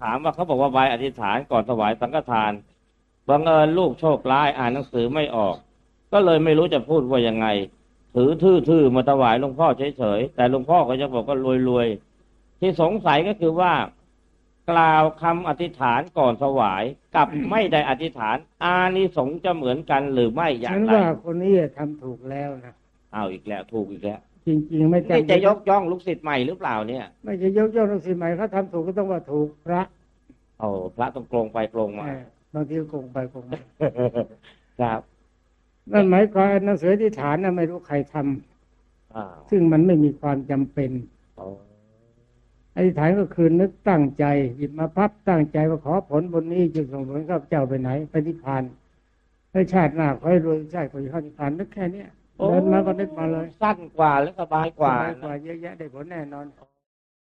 ถามว่าเขาบอกว่าใบอธิษฐานก่อนถวายสังฆทานบังเอิญลูกโชคร้ายอ่านหนังสือไม่ออก ก็เลยไม่รู้จะพูดว่ายังไง ถือทื่อๆมาถวายหลวงพ่อเฉยๆแต่หลวงพ่อก็จะบอกว่ารวยๆที่สงสัยก็คือว่ากล่าวคำอธิษฐานก่อนถวายกับไม่ได้อธิษฐาน อานิสงส์จะเหมือนกันหรือไม่อย่างไรฉันว่าคนนี้ทำถูกแล้วนะ เอาอีกแล้วถูกอีกแล้วจริงๆ ไม่นี่จำจะยกย่องลูกศิษย์ใหม่หรือเปล่าเนี่ย ไม่จะยกย่องลูกศิษย์ใหม่เขาทำถูกก็ต้องว่าถูกพระโอ้พระต้องโกรงไปโกรงมาเออบางทีก็โกงไปโกงมาครับนั่นหมายความหนังสือที่ฐานน่ะไม่รู้ใครทำอ่าซึ่งมันไม่มีความจำเป็นโอ้อธิษฐานก็คือนึกตั้งใจหยิบมาพับตั้งใจว่าขอผลบนนี้จะส่งผลข้าพเจ้าไปไหนไปนิพพานให้ชาติหน้าขอให้รวยชาติขอให้เข้านิพพานนึกแค่เนี้ย เดินมาก็นึกมาเลย สั้นกว่าและสบายกว่าสบายกนะว่าเยอะแยะได้ผลแน่นอนโอ้